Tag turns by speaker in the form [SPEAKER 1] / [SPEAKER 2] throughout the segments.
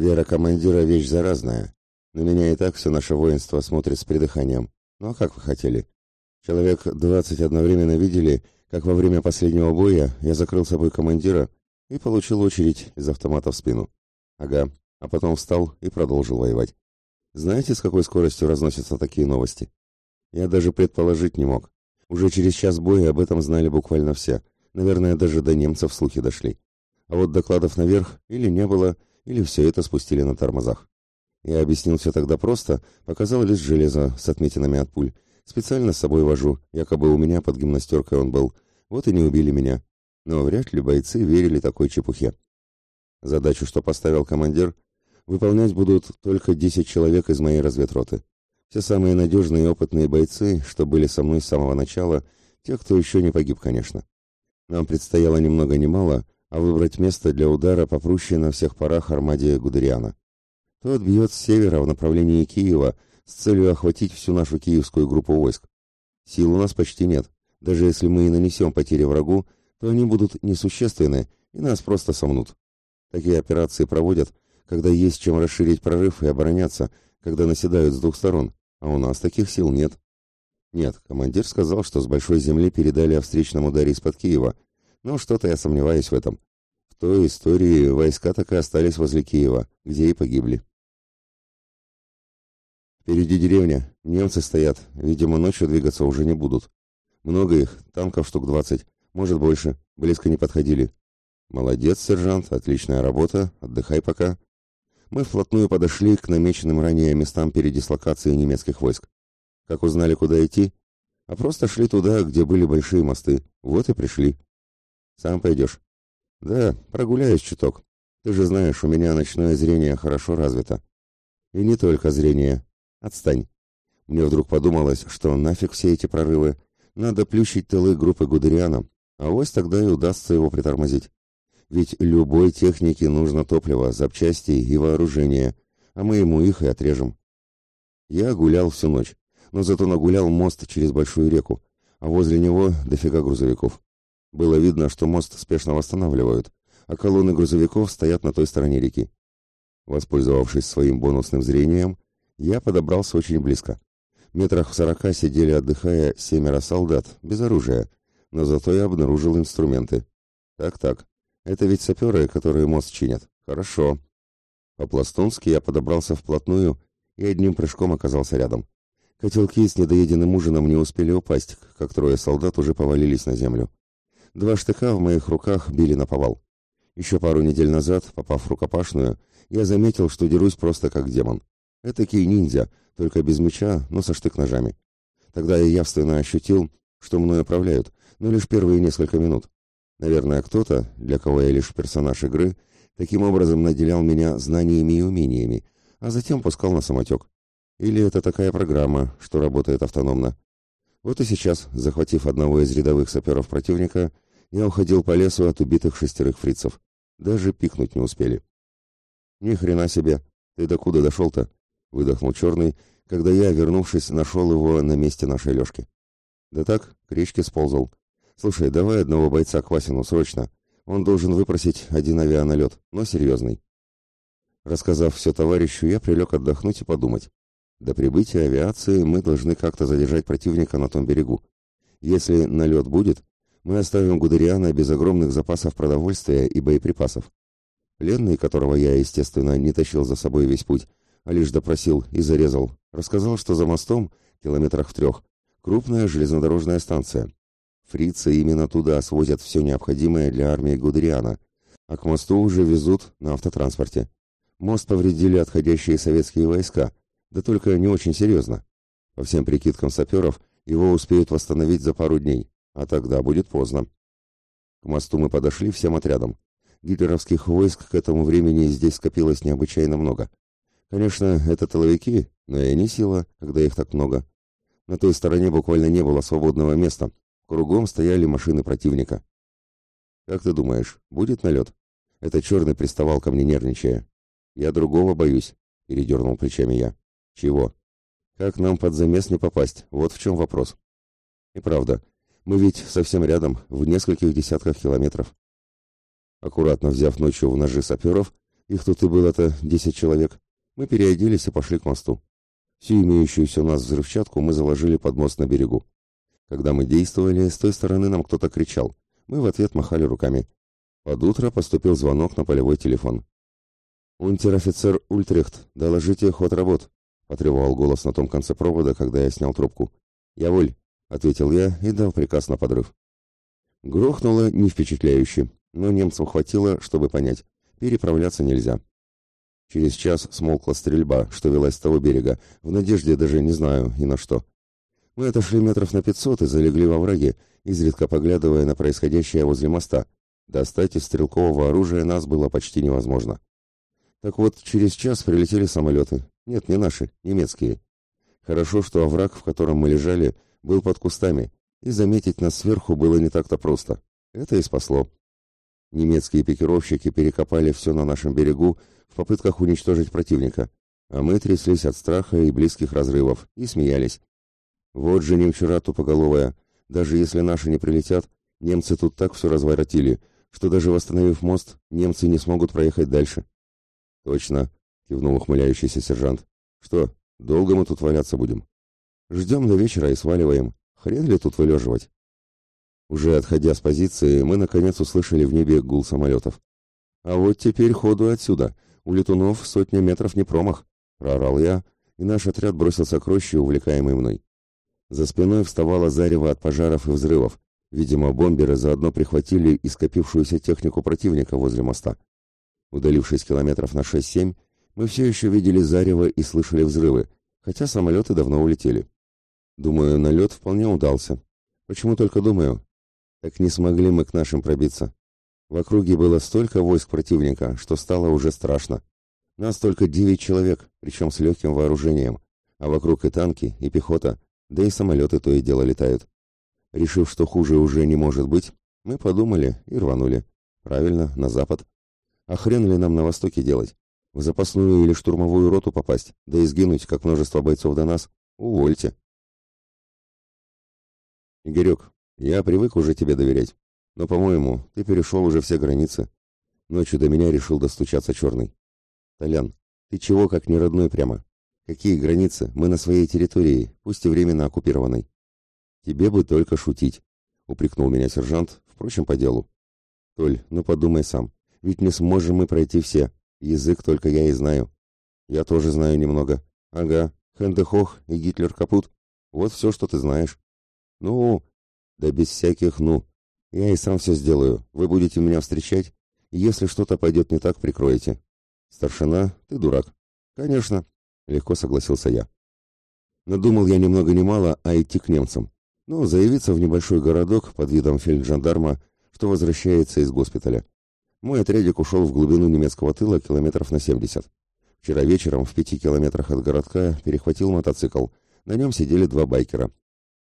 [SPEAKER 1] Вера командира — вещь заразная. На меня и так все наше воинство смотрит с придыханием. Ну а как вы хотели? Человек двадцать одновременно видели, как во время последнего боя я закрыл собой командира и получил очередь из автомата в спину. Ага, а потом встал и продолжил воевать. Знаете, с какой скоростью разносятся такие новости? Я даже предположить не мог. Уже через час боя об этом знали буквально все. Наверное, даже до немцев слухи дошли. А вот докладов наверх или не было, или все это спустили на тормозах. Я объяснил все тогда просто, показал лист железа с отметинами от пуль. Специально с собой вожу, якобы у меня под гимнастеркой он был. Вот и не убили меня. Но вряд ли бойцы верили такой чепухе. Задачу, что поставил командир, выполнять будут только 10 человек из моей разведроты. Все самые надежные и опытные бойцы, что были со мной с самого начала, те, кто еще не погиб, конечно. Нам предстояло ни много ни мало, а выбрать место для удара попроще на всех парах армаде Гудериана. Тот бьет с севера в направлении Киева с целью охватить всю нашу киевскую группу войск. Сил у нас почти нет. Даже если мы и нанесем потери врагу, то они будут несущественны и нас просто сомнут. Такие операции проводят, когда есть чем расширить прорыв и обороняться, когда наседают с двух сторон, а у нас таких сил нет. Нет, командир сказал, что с большой земли передали о встречном ударе из-под Киева, но что-то я сомневаюсь в этом. В той истории войска так и остались возле Киева, где и погибли. Впереди деревня, немцы стоят, видимо, ночью двигаться уже не будут. Много их, танков штук двадцать, может больше, близко не подходили. «Молодец, сержант, отличная работа, отдыхай пока». Мы вплотную подошли к намеченным ранее местам передислокации немецких войск. Как узнали, куда идти? А просто шли туда, где были большие мосты. Вот и пришли. Сам пойдешь? Да, прогуляюсь чуток. Ты же знаешь, у меня ночное зрение хорошо развито. И не только зрение. Отстань. Мне вдруг подумалось, что нафиг все эти прорывы. Надо плющить тылы группы Гудериана, а вось тогда и удастся его притормозить. Ведь любой технике нужно топливо, запчасти и вооружение, а мы ему их и отрежем. Я гулял всю ночь, но зато нагулял мост через большую реку, а возле него дофига грузовиков. Было видно, что мост спешно восстанавливают, а колонны грузовиков стоят на той стороне реки. Воспользовавшись своим бонусным зрением, я подобрался очень близко. Метрах в сорока сидели, отдыхая, семеро солдат, без оружия, но зато я обнаружил инструменты. Так-так, это ведь саперы, которые мост чинят. Хорошо. По-пластунски я подобрался вплотную и одним прыжком оказался рядом. Котелки с недоеденным ужином не успели упасть, как трое солдат уже повалились на землю. Два штыка в моих руках били на повал. Еще пару недель назад, попав в рукопашную, я заметил, что дерусь просто как демон. Этакий ниндзя, только без меча, но со штык-ножами. Тогда я явственно ощутил, что мной управляют, но лишь первые несколько минут. Наверное, кто-то, для кого я лишь персонаж игры, таким образом наделял меня знаниями и умениями, а затем пускал на самотек. Или это такая программа, что работает автономно. Вот и сейчас, захватив одного из рядовых саперов противника, я уходил по лесу от убитых шестерых фрицев. Даже пикнуть не успели. «Ни хрена себе! Ты докуда дошел-то?» — выдохнул Черный, когда я, вернувшись, нашел его на месте нашей лёжки. «Да так, к речке сползал. «Слушай, давай одного бойца к Васину, срочно. Он должен выпросить один авианалет, но серьезный». Рассказав все товарищу, я прилег отдохнуть и подумать. До прибытия авиации мы должны как-то задержать противника на том берегу. Если налет будет, мы оставим Гудериана без огромных запасов продовольствия и боеприпасов. Пленный, которого я, естественно, не тащил за собой весь путь, а лишь допросил и зарезал, рассказал, что за мостом, километрах в трех, крупная железнодорожная станция, Фрицы именно туда свозят все необходимое для армии Гудериана, а к мосту уже везут на автотранспорте. Мост повредили отходящие советские войска, да только не очень серьезно. По всем прикидкам саперов, его успеют восстановить за пару дней, а тогда будет поздно. К мосту мы подошли всем отрядом. Гитлеровских войск к этому времени здесь скопилось необычайно много. Конечно, это тыловики, но и не сила, когда их так много. На той стороне буквально не было свободного места, Кругом стояли машины противника. «Как ты думаешь, будет налет?» Это черный приставал ко мне, нервничая. «Я другого боюсь», — передернул плечами я. «Чего?» «Как нам под замес не попасть? Вот в чем вопрос». «И правда, мы ведь совсем рядом, в нескольких десятках километров». Аккуратно взяв ночью в ножи саперов, Их тут и было-то десять человек. Мы переоделись и пошли к мосту. Всю имеющуюся у нас взрывчатку мы заложили под мост на берегу. Когда мы действовали, с той стороны нам кто-то кричал. Мы в ответ махали руками. Под утро поступил звонок на полевой телефон. «Унтер-офицер Ультрехт, доложите ход работ», — потребовал голос на том конце провода, когда я снял трубку. «Я воль», — ответил я и дал приказ на подрыв. Грохнуло не впечатляюще, но немцам хватило, чтобы понять, переправляться нельзя. Через час смолкла стрельба, что велась с того берега, в надежде даже не знаю и на что. Мы отошли метров на пятьсот и залегли во враге, изредка поглядывая на происходящее возле моста. Достать из стрелкового оружия нас было почти невозможно. Так вот, через час прилетели самолеты. Нет, не наши, немецкие. Хорошо, что овраг, в котором мы лежали, был под кустами, и заметить нас сверху было не так-то просто. Это и спасло. Немецкие пикировщики перекопали все на нашем берегу в попытках уничтожить противника, а мы тряслись от страха и близких разрывов и смеялись. Вот же немчура тупоголовая. Даже если наши не прилетят, немцы тут так все разворотили, что даже восстановив мост, немцы не смогут проехать дальше. Точно, кивнул ухмыляющийся сержант. Что, долго мы тут валяться будем? Ждем до вечера и сваливаем. Хрен ли тут вылеживать? Уже отходя с позиции, мы наконец услышали в небе гул самолетов. А вот теперь ходу отсюда. У летунов сотня метров не промах, проорал я, и наш отряд бросился к роще, увлекаемый мной. За спиной вставало зарево от пожаров и взрывов. Видимо, бомберы заодно прихватили и скопившуюся технику противника возле моста. Удалившись километров на 6-7, мы все еще видели зарево и слышали взрывы, хотя самолеты давно улетели. Думаю, налет вполне удался. Почему только думаю? Так не смогли мы к нашим пробиться. В округе было столько войск противника, что стало уже страшно. Нас только девять человек, причем с легким вооружением, а вокруг и танки, и пехота, да и самолеты то и дело летают. Решив, что хуже уже не может быть, мы подумали и рванули. Правильно, на запад. А хрен ли нам на востоке делать? В запасную или штурмовую роту попасть, да и сгинуть, как множество бойцов до нас? Увольте. Игорек, я привык уже тебе доверять. Но, по-моему, ты перешел уже все границы. Ночью до меня решил достучаться черный. Толян, ты чего как не родной прямо? Какие границы? Мы на своей территории, пусть и временно оккупированной. Тебе бы только шутить, упрекнул меня сержант, впрочем, по делу. Толь, ну подумай сам, ведь не сможем мы пройти все. Язык только я и знаю. Я тоже знаю немного. Ага, Хендехох и Гитлер капут. Вот все, что ты знаешь. Ну, да без всяких «ну». Я и сам все сделаю. Вы будете меня встречать. Если что-то пойдет не так, прикроете. Старшина, ты дурак. Конечно, легко согласился я. Надумал я немного много ни мало, а идти к немцам. Ну, заявиться в небольшой городок под видом фельджандарма, что возвращается из госпиталя. Мой отрядик ушел в глубину немецкого тыла километров на 70. Вчера вечером в пяти километрах от городка перехватил мотоцикл. На нем сидели два байкера.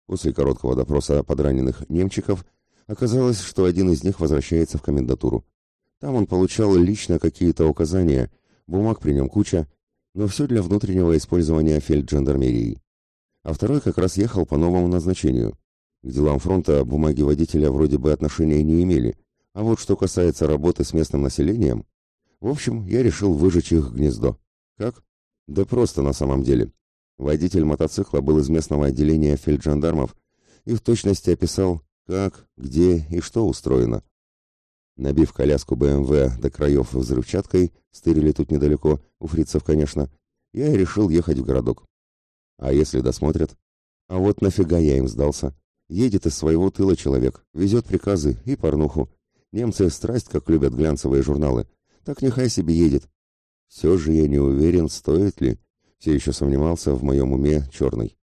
[SPEAKER 1] После короткого допроса подраненных немчиков оказалось, что один из них возвращается в комендатуру. Там он получал лично какие-то указания, бумаг при нем куча, но все для внутреннего использования фельджандармерии. А второй как раз ехал по новому назначению. К делам фронта бумаги водителя вроде бы отношения не имели, а вот что касается работы с местным населением... В общем, я решил выжечь их гнездо. Как? Да просто на самом деле. Водитель мотоцикла был из местного отделения фельджандармов и в точности описал, как, где и что устроено. Набив коляску БМВ до краев взрывчаткой, стырили тут недалеко, у фрицев, конечно, я и решил ехать в городок. А если досмотрят? А вот нафига я им сдался? Едет из своего тыла человек, везет приказы и порнуху. Немцы страсть как любят глянцевые журналы. Так нехай себе едет. Все же я не уверен, стоит ли. Все еще сомневался в моем уме черный.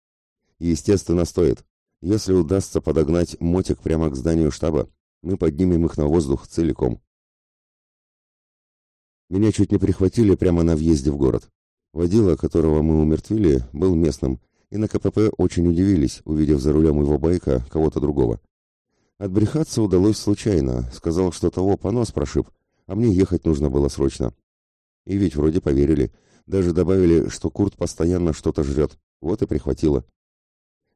[SPEAKER 1] Естественно, стоит. Если удастся подогнать мотик прямо к зданию штаба, мы поднимем их на воздух целиком. Меня чуть не прихватили прямо на въезде в город. Водила, которого мы умертвили, был местным, и на КПП очень удивились, увидев за рулем его байка кого-то другого. Отбрехаться удалось случайно, сказал, что того понос прошиб, а мне ехать нужно было срочно. И ведь вроде поверили, даже добавили, что Курт постоянно что-то жрет, вот и прихватило.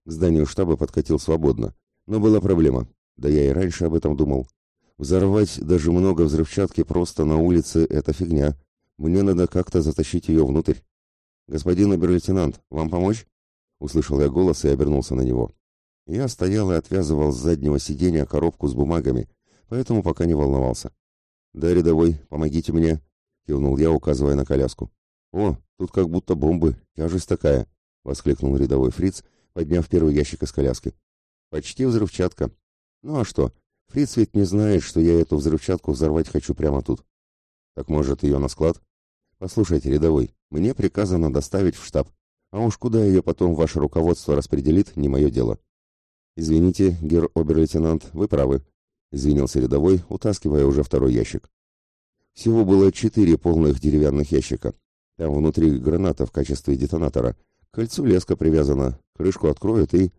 [SPEAKER 1] К зданию штаба подкатил свободно, но была проблема. Да я и раньше об этом думал. Взорвать даже много взрывчатки просто на улице — это фигня. Мне надо как-то затащить ее внутрь. Господин обер-лейтенант, вам помочь? Услышал я голос и обернулся на него. Я стоял и отвязывал с заднего сиденья коробку с бумагами, поэтому пока не волновался. «Да, рядовой, помогите мне», — кивнул я, указывая на коляску. «О, тут как будто бомбы, тяжесть такая», — воскликнул рядовой фриц, подняв первый ящик из коляски. «Почти взрывчатка. Ну а что, фриц ведь не знает, что я эту взрывчатку взорвать хочу прямо тут. Так может, ее на склад? Послушайте, рядовой, мне приказано доставить в штаб, а уж куда ее потом ваше руководство распределит, не мое дело». «Извините, гер обер-лейтенант, вы правы», — извинился рядовой, утаскивая уже второй ящик. Всего было четыре полных деревянных ящика. Там внутри граната в качестве детонатора. К кольцу леска привязана, крышку откроют и...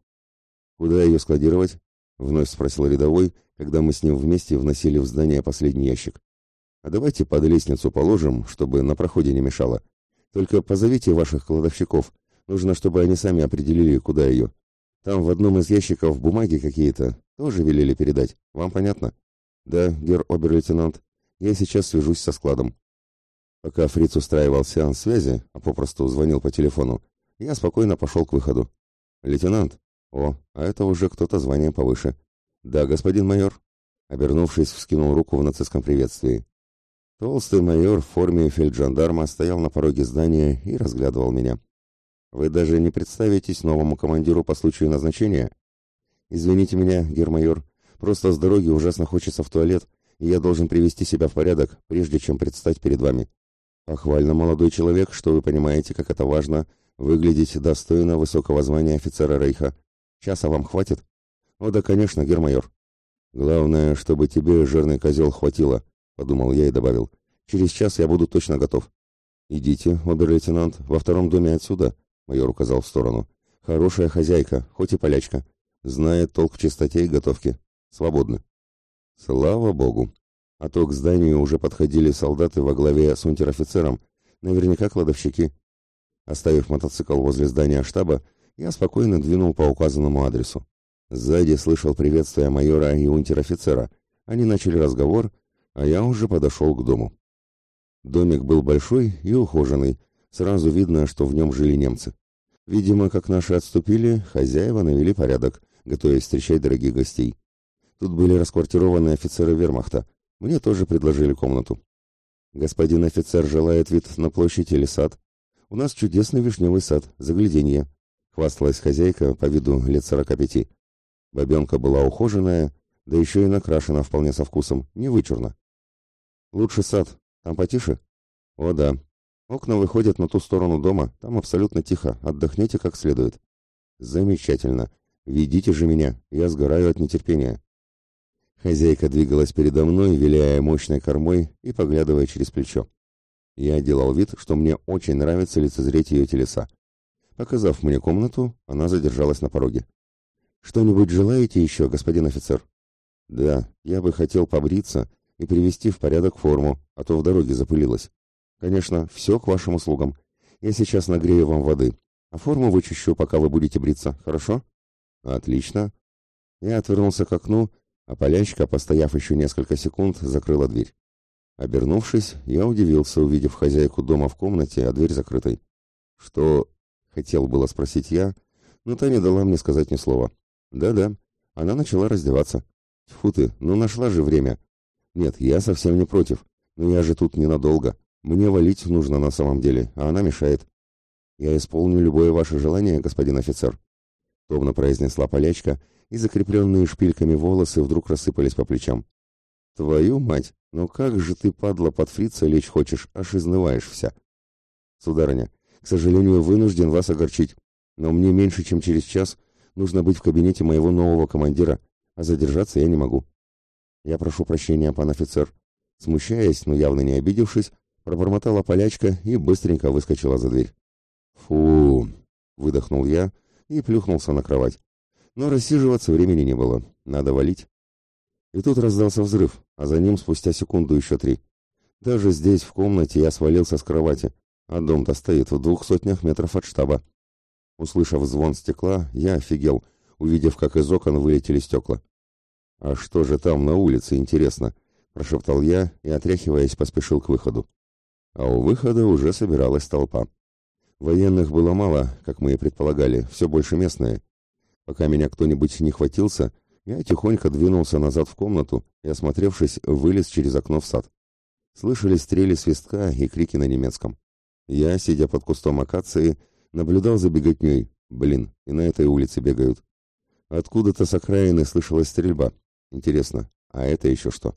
[SPEAKER 1] «Куда ее складировать?» — вновь спросил рядовой, когда мы с ним вместе вносили в здание последний ящик. «А давайте под лестницу положим, чтобы на проходе не мешало. Только позовите ваших кладовщиков. Нужно, чтобы они сами определили, куда ее. Там в одном из ящиков бумаги какие-то, тоже велели передать. Вам понятно? Да, гер обер-лейтенант. Я сейчас свяжусь со складом. Пока Фриц устраивал сеанс связи, а попросту звонил по телефону, я спокойно пошел к выходу. Лейтенант. О, а это уже кто-то званием повыше. Да, господин майор. Обернувшись, вскинул руку в нацистском приветствии. Толстый майор в форме фельджандарма стоял на пороге здания и разглядывал меня. «Вы даже не представитесь новому командиру по случаю назначения?» «Извините меня, гермайор, просто с дороги ужасно хочется в туалет, и я должен привести себя в порядок, прежде чем предстать перед вами. Похвально, молодой человек, что вы понимаете, как это важно, выглядеть достойно высокого звания офицера Рейха. Часа вам хватит?» «О да, конечно, гермайор». «Главное, чтобы тебе, жирный козел, хватило», — подумал я и добавил. «Через час я буду точно готов». «Идите, обер-лейтенант, во втором доме отсюда», — майор указал в сторону. «Хорошая хозяйка, хоть и полячка. Знает толк в чистоте и готовке. Свободны. Слава богу. А то к зданию уже подходили солдаты во главе с унтер-офицером, наверняка кладовщики. Оставив мотоцикл возле здания штаба, я спокойно двинул по указанному адресу. Сзади слышал приветствие майора и унтер-офицера. Они начали разговор, а я уже подошел к дому. Домик был большой и ухоженный, сразу видно, что в нем жили немцы. Видимо, как наши отступили, хозяева навели порядок, готовясь встречать дорогих гостей. Тут были расквартированы офицеры вермахта. Мне тоже предложили комнату. Господин офицер желает вид на площадь или сад. У нас чудесный вишневый сад, загляденье. Хвасталась хозяйка по виду лет сорока пяти. Бабенка была ухоженная, да еще и накрашена вполне со вкусом, не вычурно. Лучше сад, там потише? О да. Окна выходят на ту сторону дома, там абсолютно тихо, отдохнете как следует. Замечательно. Ведите же меня, я сгораю от нетерпения. Хозяйка двигалась передо мной, виляя мощной кормой и поглядывая через плечо. Я делал вид, что мне очень нравится лицезреть ее телеса. Показав мне комнату, она задержалась на пороге. «Что-нибудь желаете еще, господин офицер?» «Да, я бы хотел побриться и привести в порядок форму, а то в дороге запылилась. Конечно, все к вашим услугам. Я сейчас нагрею вам воды, а форму вычищу, пока вы будете бриться, хорошо?» «Отлично». Я отвернулся к окну, а полячка, постояв еще несколько секунд, закрыла дверь. Обернувшись, я удивился, увидев хозяйку дома в комнате, а дверь закрытой. «Что?» — хотел было спросить я, но та не дала мне сказать ни слова. «Да-да». Она начала раздеваться. «Тьфу ты, ну нашла же время». «Нет, я совсем не против, но я же тут ненадолго. Мне валить нужно на самом деле, а она мешает». «Я исполню любое ваше желание, господин офицер», — томно произнесла полячка, и закрепленные шпильками волосы вдруг рассыпались по плечам. «Твою мать! Ну как же ты, падла, под фрица лечь хочешь, аж изнываешь вся!» «Сударыня, к сожалению, вынужден вас огорчить, но мне меньше, чем через час нужно быть в кабинете моего нового командира, а задержаться я не могу». «Я прошу прощения, пан офицер». Смущаясь, но явно не обидевшись, пробормотала полячка и быстренько выскочила за дверь. «Фу!» — выдохнул я и плюхнулся на кровать. Но рассиживаться времени не было, надо валить. И тут раздался взрыв, а за ним спустя секунду еще три. Даже здесь, в комнате, я свалился с кровати, а дом-то стоит в двух сотнях метров от штаба. Услышав звон стекла, я офигел, увидев, как из окон вылетели стекла. «А что же там на улице, интересно?» – прошептал я и, отряхиваясь, поспешил к выходу. А у выхода уже собиралась толпа. Военных было мало, как мы и предполагали, все больше местные. Пока меня кто-нибудь не хватился, я тихонько двинулся назад в комнату и, осмотревшись, вылез через окно в сад. Слышались стрели свистка и крики на немецком. Я, сидя под кустом акации, наблюдал за беготней. Блин, и на этой улице бегают. Откуда-то с окраины слышалась стрельба. Интересно, а это еще что?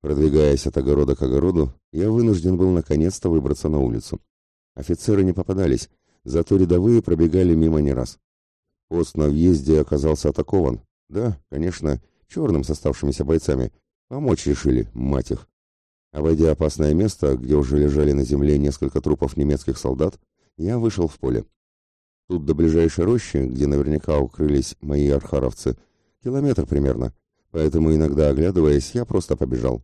[SPEAKER 1] Продвигаясь от огорода к огороду, я вынужден был наконец-то выбраться на улицу. Офицеры не попадались, зато рядовые пробегали мимо не раз. Пост на въезде оказался атакован. Да, конечно, черным с оставшимися бойцами. Помочь решили, мать их. Обойдя опасное место, где уже лежали на земле несколько трупов немецких солдат, я вышел в поле. Тут до ближайшей рощи, где наверняка укрылись мои архаровцы, километр примерно, поэтому иногда оглядываясь, я просто побежал.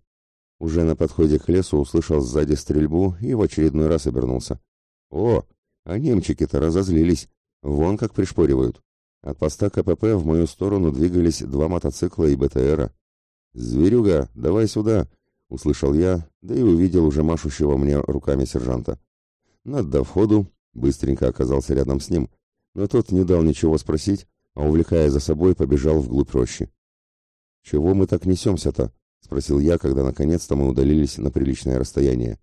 [SPEAKER 1] Уже на подходе к лесу услышал сзади стрельбу и в очередной раз обернулся. О, а немчики-то разозлились. Вон как пришпоривают. От поста КПП в мою сторону двигались два мотоцикла и БТРа. «Зверюга, давай сюда!» — услышал я, да и увидел уже машущего мне руками сержанта. Надо входу, быстренько оказался рядом с ним, но тот не дал ничего спросить, а, увлекая за собой, побежал вглубь рощи. «Чего мы так несемся-то?» — спросил я, когда наконец-то мы удалились на приличное расстояние.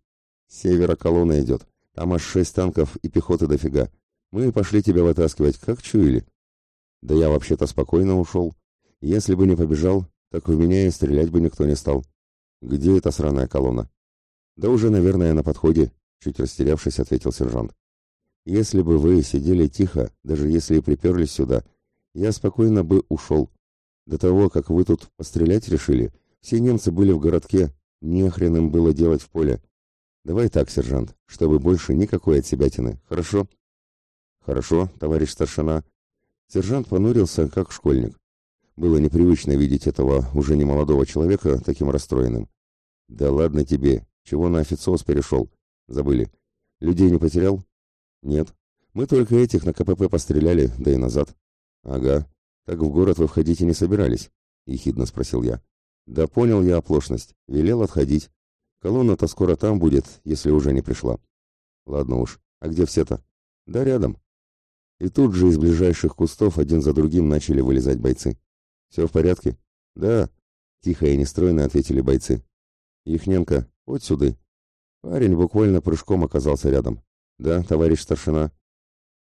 [SPEAKER 1] «С севера колонна идет. Там аж шесть танков и пехоты дофига. Мы пошли тебя вытаскивать, как чуяли». «Да я вообще-то спокойно ушел. Если бы не побежал, так в меня и стрелять бы никто не стал. Где эта сраная колонна?» «Да уже, наверное, на подходе», — чуть растерявшись, ответил сержант. «Если бы вы сидели тихо, даже если и приперлись сюда, я спокойно бы ушел. До того, как вы тут пострелять решили, все немцы были в городке, не им было делать в поле. Давай так, сержант, чтобы больше никакой от себя тяны, хорошо?» «Хорошо, товарищ старшина». Сержант понурился, как школьник. Было непривычно видеть этого уже немолодого человека таким расстроенным. «Да ладно тебе, чего на официоз перешел? Забыли. Людей не потерял?» «Нет. Мы только этих на КПП постреляли, да и назад». «Ага. Так в город вы входить и не собирались?» — ехидно спросил я. «Да понял я оплошность. Велел отходить. Колонна-то скоро там будет, если уже не пришла». «Ладно уж. А где все-то?» «Да рядом». И тут же из ближайших кустов один за другим начали вылезать бойцы. «Все в порядке?» «Да», — тихо и нестройно ответили бойцы. «Яхненко, вот сюда». Парень буквально прыжком оказался рядом. «Да, товарищ старшина.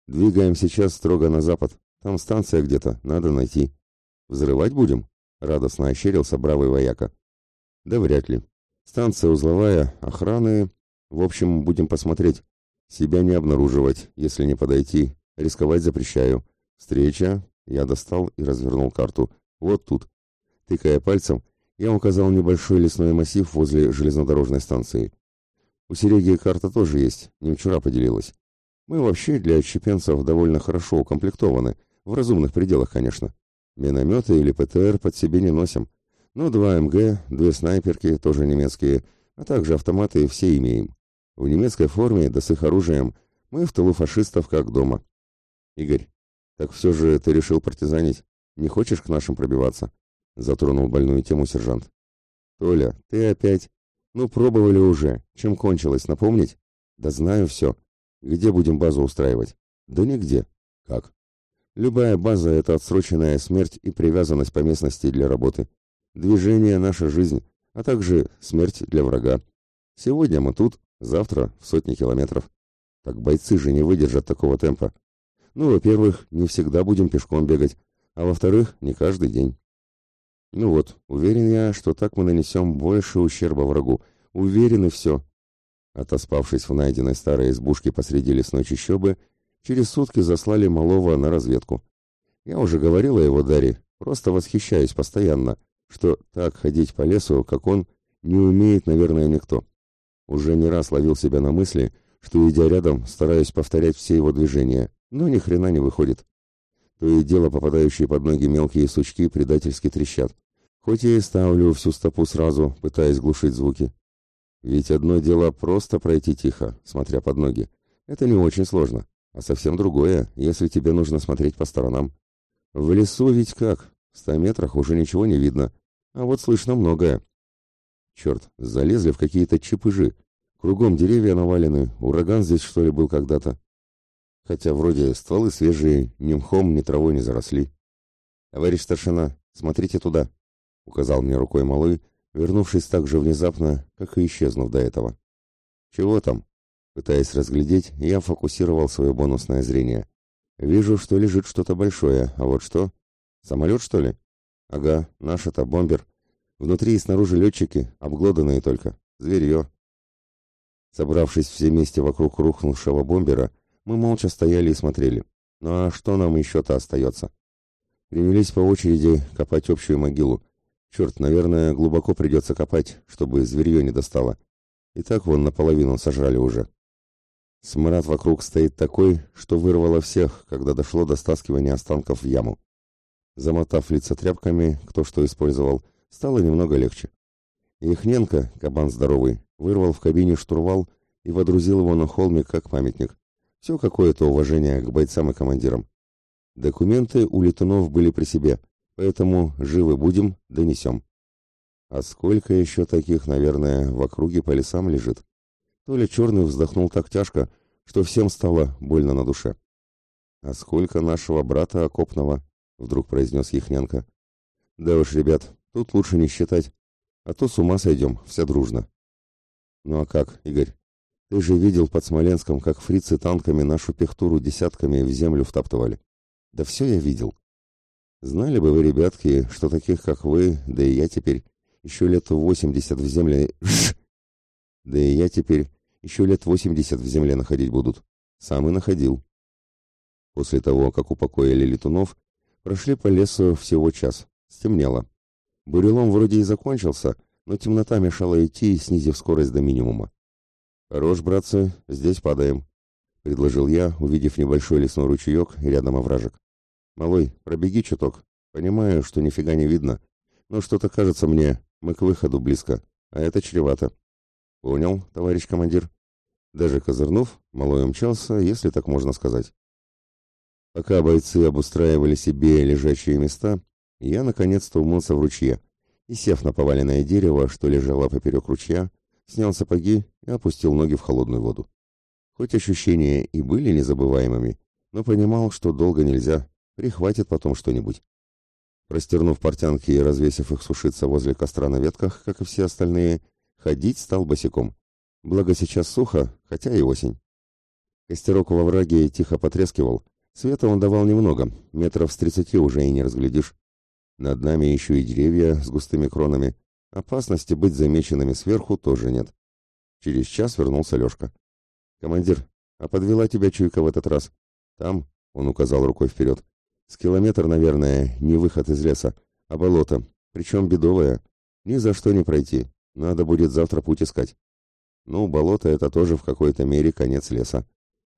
[SPEAKER 1] Двигаем сейчас строго на запад. Там станция где-то, надо найти». «Взрывать будем?» — радостно ощерился бравый вояка. «Да вряд ли. Станция узловая, охраны... В общем, будем посмотреть. Себя не обнаруживать, если не подойти. Рисковать запрещаю. Встреча...» Я достал и развернул карту. «Вот тут». Тыкая пальцем, я указал небольшой лесной массив возле железнодорожной станции. У Сереги карта тоже есть, не вчера поделилась. Мы вообще для отщепенцев довольно хорошо укомплектованы, в разумных пределах, конечно. Минометы или ПТР под себе не носим. Но два МГ, две снайперки, тоже немецкие, а также автоматы все имеем. В немецкой форме, да с их оружием, мы в тылу фашистов как дома. Игорь, так все же ты решил партизанить? Не хочешь к нашим пробиваться? Затронул больную тему сержант. Толя, ты опять... Ну, пробовали уже. Чем кончилось, напомнить? Да знаю все. Где будем базу устраивать? Да нигде. Как? Любая база — это отсроченная смерть и привязанность по местности для работы. Движение — наша жизнь, а также смерть для врага. Сегодня мы тут, завтра в сотни километров. Так бойцы же не выдержат такого темпа. Ну, во-первых, не всегда будем пешком бегать, а во-вторых, не каждый день. Ну вот, уверен я, что так мы нанесем больше ущерба врагу. Уверен и все. Отоспавшись в найденной старой избушке посреди лесной чащобы, через сутки заслали малого на разведку. Я уже говорил о его даре, просто восхищаюсь постоянно, что так ходить по лесу, как он, не умеет, наверное, никто. Уже не раз ловил себя на мысли, что, идя рядом, стараюсь повторять все его движения, но ни хрена не выходит. То и дело попадающие под ноги мелкие сучки предательски трещат. Хоть я и ставлю всю стопу сразу, пытаясь глушить звуки. Ведь одно дело просто пройти тихо, смотря под ноги. Это не очень сложно. А совсем другое, если тебе нужно смотреть по сторонам. В лесу ведь как? В ста метрах уже ничего не видно. А вот слышно многое. Черт, залезли в какие-то чепыжи. Кругом деревья навалены, ураган здесь что ли был когда-то. Хотя вроде стволы свежие, ни мхом, ни травой не заросли. «Товарищ старшина, смотрите туда», — указал мне рукой малый, вернувшись так же внезапно, как и исчезнув до этого. «Чего там?» Пытаясь разглядеть, я фокусировал свое бонусное зрение. Вижу, что лежит что-то большое, а вот что? Самолет, что ли? Ага, наш это бомбер. Внутри и снаружи летчики, обглоданные только. Зверье. Собравшись все вместе вокруг рухнувшего бомбера, мы молча стояли и смотрели. Ну а что нам еще-то остается? Принялись по очереди копать общую могилу. Черт, наверное, глубоко придется копать, чтобы зверье не достало. И так вон наполовину сожрали уже. Смрад вокруг стоит такой, что вырвало всех, когда дошло до стаскивания останков в яму. Замотав лица тряпками, кто что использовал, стало немного легче. Ихненко, кабан здоровый, вырвал в кабине штурвал и водрузил его на холмик как памятник. Все какое-то уважение к бойцам и командирам. Документы у летунов были при себе, поэтому живы будем, донесем. А сколько еще таких, наверное, в округе по лесам лежит? Толя Черный вздохнул так тяжко, что всем стало больно на душе. «А сколько нашего брата окопного?» — вдруг произнес Яхненко. «Да уж, ребят, тут лучше не считать, а то с ума сойдем, вся дружно». «Ну а как, Игорь? Ты же видел под Смоленском, как фрицы танками нашу пехтуру десятками в землю втаптывали. Да все я видел. Знали бы вы, ребятки, что таких, как вы, да и я теперь, еще лет восемьдесят в земле... Да и я теперь еще лет восемьдесят в земле находить будут. Сам и находил. После того, как упокоили летунов, прошли по лесу всего час. Стемнело. Бурелом вроде и закончился, но темнота мешала идти, снизив скорость до минимума. «Хорош, братцы, здесь падаем», — предложил я, увидев небольшой лесной ручеек рядом овражек. «Малой, пробеги чуток. Понимаю, что нифига не видно, но что-то кажется мне, мы к выходу близко, а это чревато». «Понял, товарищ командир». Даже козырнув, малой умчался, если так можно сказать. Пока бойцы обустраивали себе лежачие места, я наконец-то умылся в ручье и, сев на поваленное дерево, что лежало поперек ручья, снял сапоги и опустил ноги в холодную воду. Хоть ощущения и были незабываемыми, но понимал, что долго нельзя, прихватит потом что-нибудь. Простернув портянки и развесив их сушиться возле костра на ветках, как и все остальные, Ходить стал босиком. Благо сейчас сухо, хотя и осень. Костерок во враге тихо потрескивал. Света он давал немного, метров с тридцати уже и не разглядишь. Над нами еще и деревья с густыми кронами. Опасности быть замеченными сверху тоже нет. Через час вернулся Лешка. «Командир, а подвела тебя чуйка в этот раз?» «Там», — он указал рукой вперед, — «с километр, наверное, не выход из леса, а болото, причем бедовое. Ни за что не пройти, надо будет завтра путь искать. Ну, болото — это тоже в какой-то мере конец леса.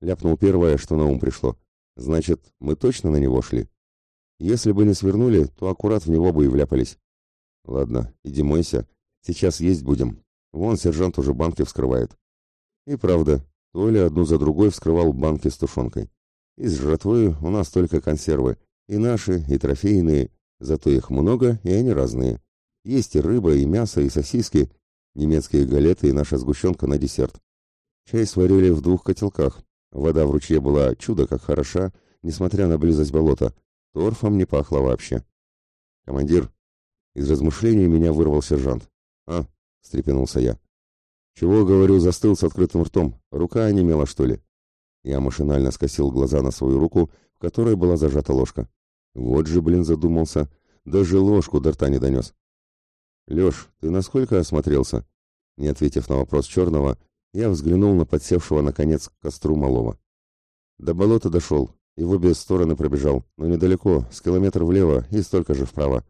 [SPEAKER 1] Ляпнул первое, что на ум пришло. Значит, мы точно на него шли? Если бы не свернули, то аккурат в него бы и вляпались. Ладно, иди мойся. Сейчас есть будем. Вон сержант уже банки вскрывает. И правда, Толя одну за другой вскрывал банки с тушенкой. Из жратвы у нас только консервы. И наши, и трофейные. Зато их много, и они разные. Есть и рыба, и мясо, и сосиски, немецкие галеты и наша сгущенка на десерт. Чай сварили в двух котелках. Вода в ручье была чудо как хороша, несмотря на близость болота. Торфом не пахло вообще. «Командир!» Из размышлений меня вырвал сержант. «А?» — встрепенулся я. «Чего, говорю, застыл с открытым ртом? Рука онемела, что ли?» Я машинально скосил глаза на свою руку, в которой была зажата ложка. Вот же, блин, задумался. Даже ложку до рта не донес. «Леш, ты насколько осмотрелся?» Не ответив на вопрос Черного, я взглянул на подсевшего, наконец, к костру малого. До болота дошел и в обе стороны пробежал, но недалеко, с километр влево и столько же вправо.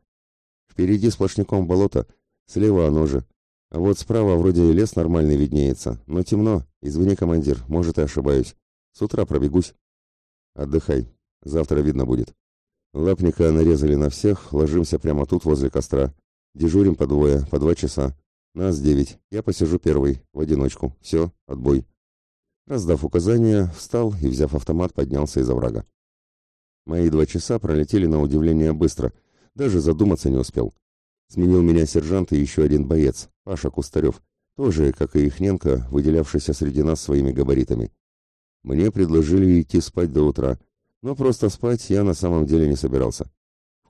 [SPEAKER 1] Впереди сплошняком болото, слева оно же. А вот справа вроде лес нормальный виднеется, но темно. Извини, командир, может, и ошибаюсь. С утра пробегусь. Отдыхай, завтра видно будет. Лапника нарезали на всех, ложимся прямо тут возле костра. Дежурим по двое, по два часа. Нас девять. Я посижу первый, в одиночку. Все, отбой. Раздав указания, встал и, взяв автомат, поднялся из оврага. Мои два часа пролетели на удивление быстро. Даже задуматься не успел. Сменил меня сержант и еще один боец, Паша Кустарев, тоже, как и Ихненко, выделявшийся среди нас своими габаритами. Мне предложили идти спать до утра, но просто спать я на самом деле не собирался.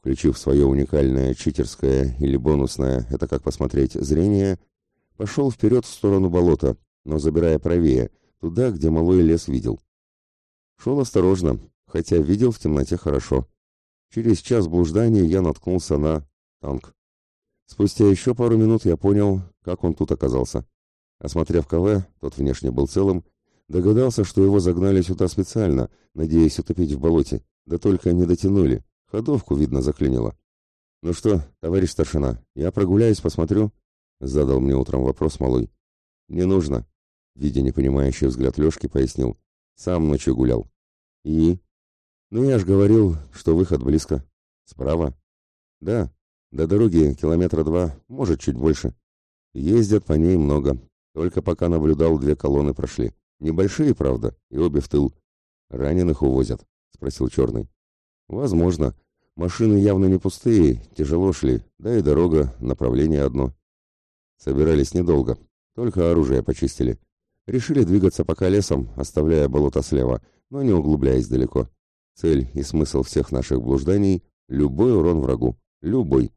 [SPEAKER 1] Включив свое уникальное читерское или бонусное, это как посмотреть, зрение, пошел вперед в сторону болота, но забирая правее, туда, где малой лес видел. Шел осторожно, хотя видел в темноте хорошо. Через час блуждания я наткнулся на танк. Спустя еще пару минут я понял, как он тут оказался. Осмотрев КВ, тот внешне был целым, догадался, что его загнали сюда специально, надеясь утопить в болоте, да только не дотянули, ходовку, видно, заклинило. «Ну что, товарищ старшина, я прогуляюсь, посмотрю?» — задал мне утром вопрос малой. «Не нужно», — видя непонимающий взгляд Лешки, пояснил. «Сам ночью гулял». «И?» «Ну, я ж говорил, что выход близко». «Справа?» «Да, до дороги километра два, может, чуть больше. Ездят по ней много. Только пока наблюдал, две колонны прошли. Небольшие, правда, и обе в тыл. Раненых увозят, спросил Черный. Возможно. Машины явно не пустые, тяжело шли, да и дорога, направление одно. Собирались недолго, только оружие почистили. Решили двигаться пока лесом, оставляя болото слева, но не углубляясь далеко. Цель и смысл всех наших блужданий — любой урон врагу. Любой.